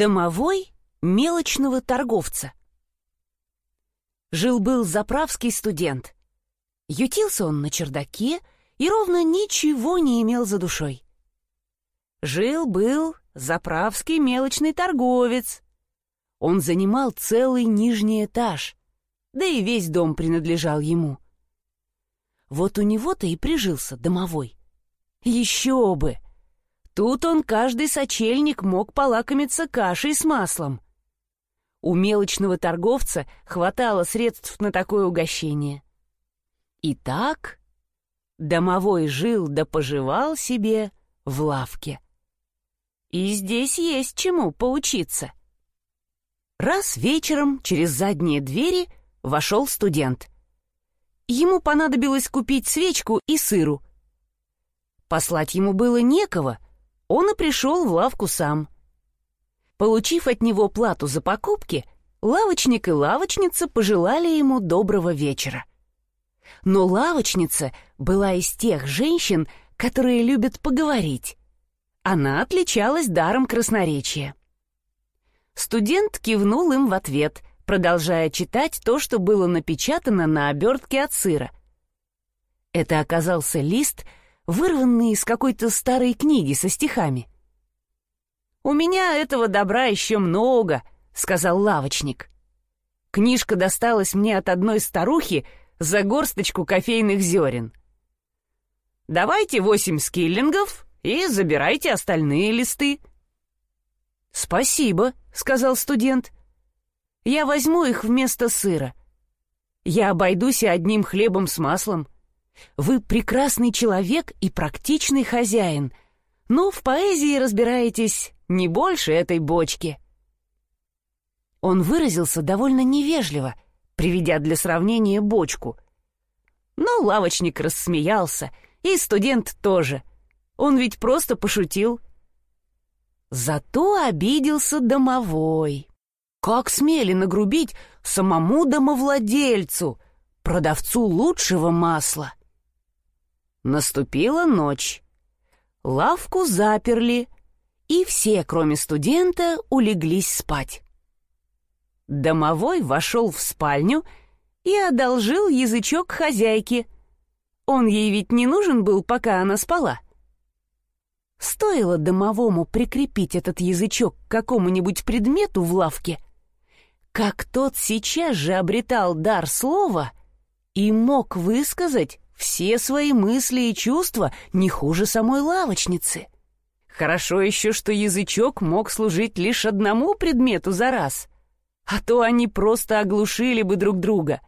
Домовой мелочного торговца. Жил-был заправский студент. Ютился он на чердаке и ровно ничего не имел за душой. Жил-был заправский мелочный торговец. Он занимал целый нижний этаж, да и весь дом принадлежал ему. Вот у него-то и прижился домовой. Еще бы! — Тут он каждый сочельник мог полакомиться кашей с маслом. У мелочного торговца хватало средств на такое угощение. Итак, домовой жил да поживал себе в лавке. И здесь есть чему поучиться. Раз вечером через задние двери вошел студент. Ему понадобилось купить свечку и сыру. Послать ему было некого — он и пришел в лавку сам. Получив от него плату за покупки, лавочник и лавочница пожелали ему доброго вечера. Но лавочница была из тех женщин, которые любят поговорить. Она отличалась даром красноречия. Студент кивнул им в ответ, продолжая читать то, что было напечатано на обертке от сыра. Это оказался лист — вырванные из какой-то старой книги со стихами. «У меня этого добра еще много», — сказал лавочник. «Книжка досталась мне от одной старухи за горсточку кофейных зерен. Давайте восемь скиллингов и забирайте остальные листы». «Спасибо», — сказал студент. «Я возьму их вместо сыра. Я обойдусь одним хлебом с маслом». Вы прекрасный человек и практичный хозяин, но в поэзии разбираетесь не больше этой бочки». Он выразился довольно невежливо, приведя для сравнения бочку. Но лавочник рассмеялся, и студент тоже. Он ведь просто пошутил. Зато обиделся домовой. Как смели нагрубить самому домовладельцу, продавцу лучшего масла. Наступила ночь. Лавку заперли, и все, кроме студента, улеглись спать. Домовой вошел в спальню и одолжил язычок хозяйке. Он ей ведь не нужен был, пока она спала. Стоило домовому прикрепить этот язычок к какому-нибудь предмету в лавке, как тот сейчас же обретал дар слова и мог высказать все свои мысли и чувства не хуже самой лавочницы. Хорошо еще, что язычок мог служить лишь одному предмету за раз, а то они просто оглушили бы друг друга.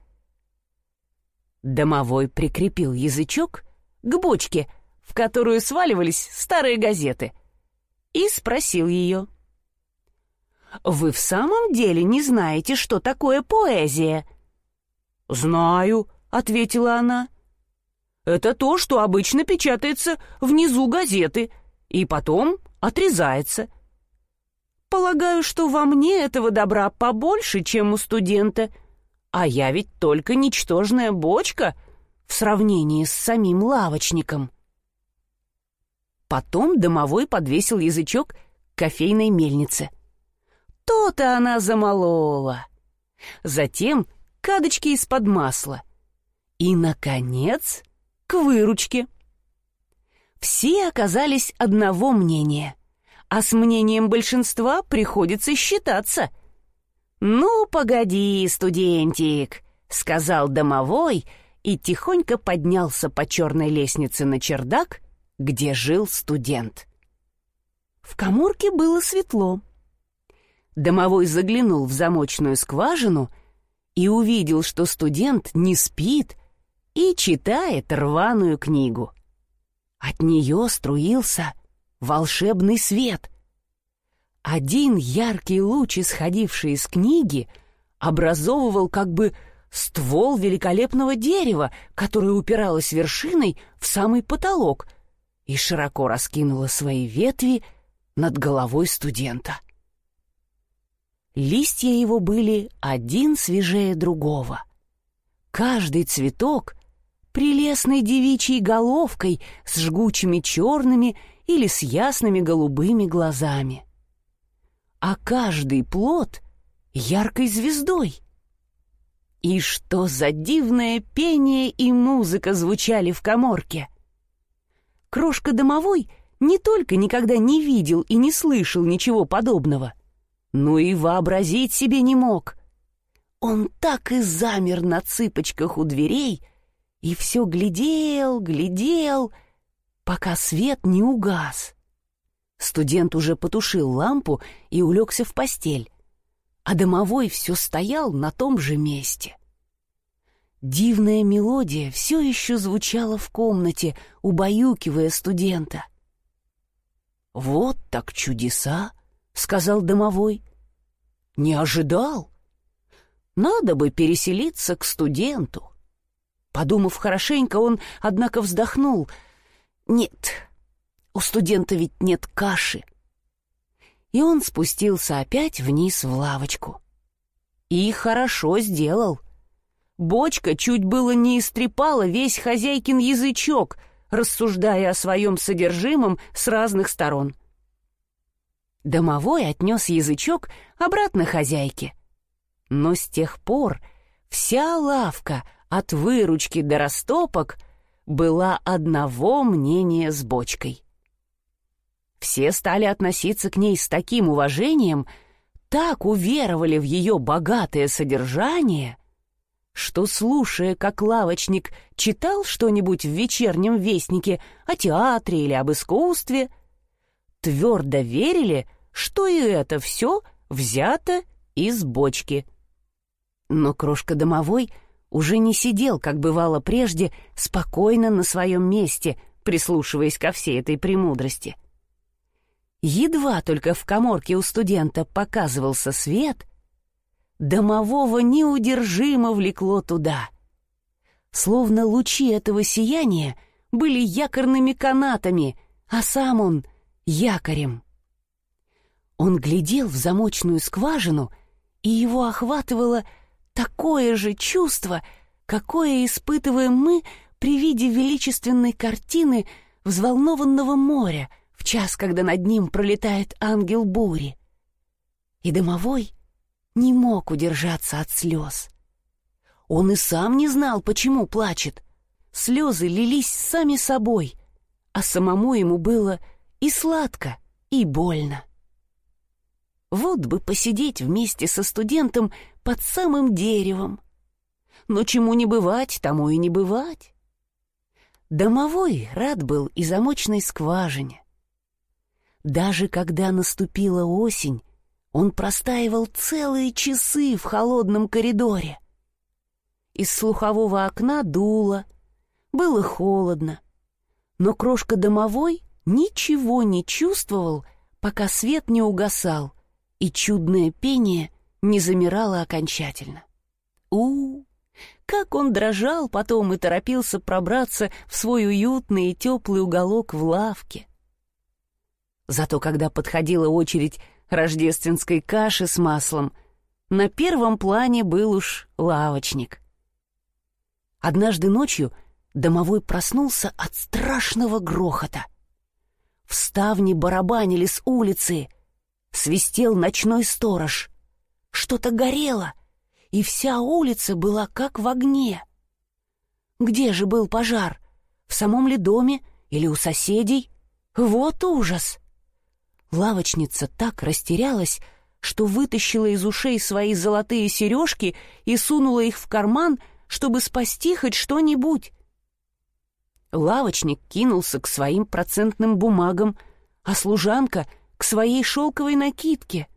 Домовой прикрепил язычок к бочке, в которую сваливались старые газеты, и спросил ее. «Вы в самом деле не знаете, что такое поэзия?» «Знаю», — ответила она. Это то, что обычно печатается внизу газеты и потом отрезается. Полагаю, что во мне этого добра побольше, чем у студента, а я ведь только ничтожная бочка в сравнении с самим лавочником. Потом домовой подвесил язычок к кофейной мельнице. То-то она замолола. Затем кадочки из-под масла. И, наконец, к выручке. Все оказались одного мнения, а с мнением большинства приходится считаться. «Ну, погоди, студентик», — сказал домовой и тихонько поднялся по черной лестнице на чердак, где жил студент. В коморке было светло. Домовой заглянул в замочную скважину и увидел, что студент не спит, и читает рваную книгу. От нее струился волшебный свет. Один яркий луч, исходивший из книги, образовывал как бы ствол великолепного дерева, которое упиралось вершиной в самый потолок и широко раскинуло свои ветви над головой студента. Листья его были один свежее другого. Каждый цветок прелестной девичьей головкой с жгучими черными или с ясными голубыми глазами. а каждый плод — яркой звездой. И что за дивное пение и музыка звучали в коморке! Крошка домовой не только никогда не видел и не слышал ничего подобного, но и вообразить себе не мог. Он так и замер на цыпочках у дверей и все глядел, глядел, пока свет не угас. Студент уже потушил лампу и улегся в постель, а домовой все стоял на том же месте. Дивная мелодия все еще звучала в комнате, убаюкивая студента. «Вот так чудеса!» — сказал домовой. «Не ожидал. Надо бы переселиться к студенту». Подумав хорошенько, он, однако, вздохнул. «Нет, у студента ведь нет каши. И он спустился опять вниз в лавочку. И хорошо сделал. Бочка чуть было не истрепала весь хозяйкин язычок, рассуждая о своем содержимом с разных сторон. Домовой отнес язычок обратно хозяйке. Но с тех пор вся лавка, от выручки до растопок, была одного мнения с бочкой. Все стали относиться к ней с таким уважением, так уверовали в ее богатое содержание, что, слушая, как лавочник читал что-нибудь в вечернем вестнике о театре или об искусстве, твердо верили, что и это все взято из бочки. Но крошка домовой уже не сидел, как бывало прежде, спокойно на своем месте, прислушиваясь ко всей этой премудрости. Едва только в коморке у студента показывался свет, домового неудержимо влекло туда. Словно лучи этого сияния были якорными канатами, а сам он — якорем. Он глядел в замочную скважину, и его охватывало такое же чувство, какое испытываем мы при виде величественной картины взволнованного моря — в час, когда над ним пролетает ангел бури. И домовой не мог удержаться от слез. Он и сам не знал, почему плачет. Слезы лились сами собой, а самому ему было и сладко, и больно. Вот бы посидеть вместе со студентом под самым деревом. Но чему не бывать, тому и не бывать. Домовой рад был и замочной скважине. Даже когда наступила осень, он простаивал целые часы в холодном коридоре. Из слухового окна дуло, было холодно, но крошка домовой ничего не чувствовал, пока свет не угасал и чудное пение не замирало окончательно. у как он дрожал потом и торопился пробраться в свой уютный и теплый уголок в лавке. Зато когда подходила очередь рождественской каши с маслом, на первом плане был уж лавочник. Однажды ночью домовой проснулся от страшного грохота. В ставни барабанили с улицы, свистел ночной сторож. Что-то горело, и вся улица была как в огне. Где же был пожар? В самом ли доме или у соседей? Вот ужас! Лавочница так растерялась, что вытащила из ушей свои золотые сережки и сунула их в карман, чтобы спасти хоть что-нибудь. Лавочник кинулся к своим процентным бумагам, а служанка — к своей шелковой накидке.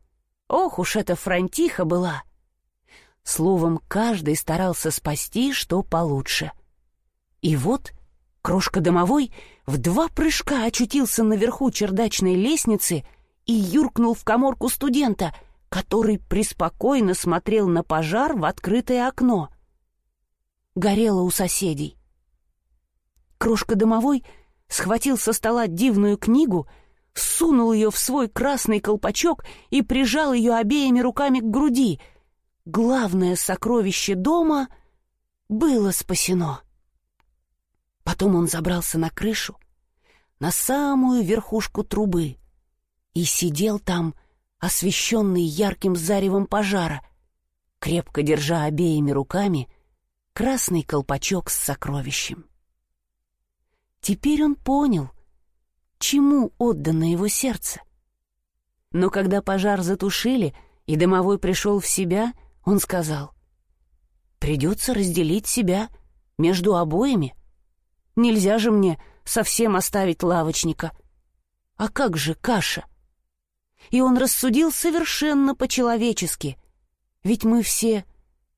Ох уж эта фронтиха была! Словом, каждый старался спасти, что получше. И вот Крошка домовой в два прыжка очутился наверху чердачной лестницы и юркнул в коморку студента, который преспокойно смотрел на пожар в открытое окно. Горело у соседей. Крошка домовой схватил со стола дивную книгу, сунул ее в свой красный колпачок и прижал ее обеими руками к груди. Главное сокровище дома было спасено. Потом он забрался на крышу, на самую верхушку трубы, и сидел там, освещенный ярким заревом пожара, крепко держа обеими руками красный колпачок с сокровищем. Теперь он понял, чему отдано его сердце. Но когда пожар затушили, и домовой пришел в себя, он сказал, «Придется разделить себя между обоими. Нельзя же мне совсем оставить лавочника. А как же каша?» И он рассудил совершенно по-человечески, ведь мы все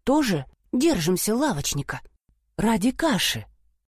тоже держимся лавочника ради каши.